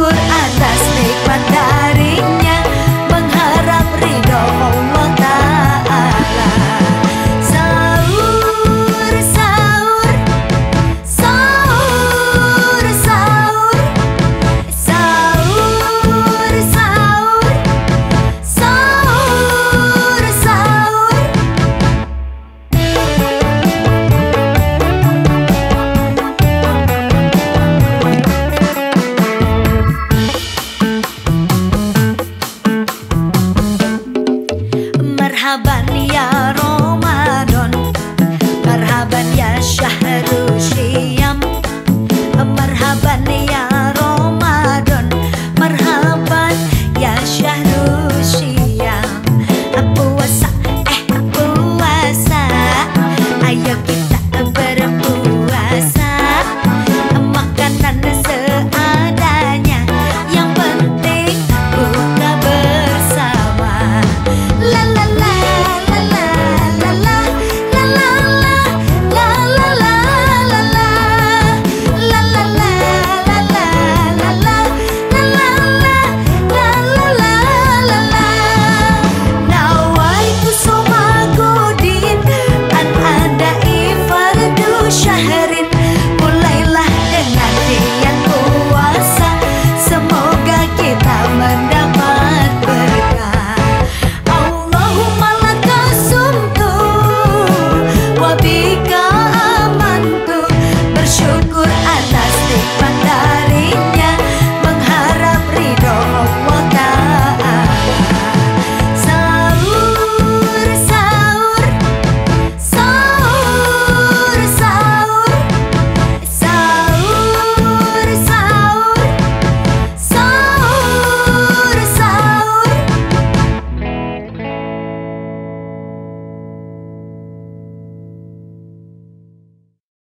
Al-Quran مرحبا يا رمضان. مرحبا يا شهر شيخ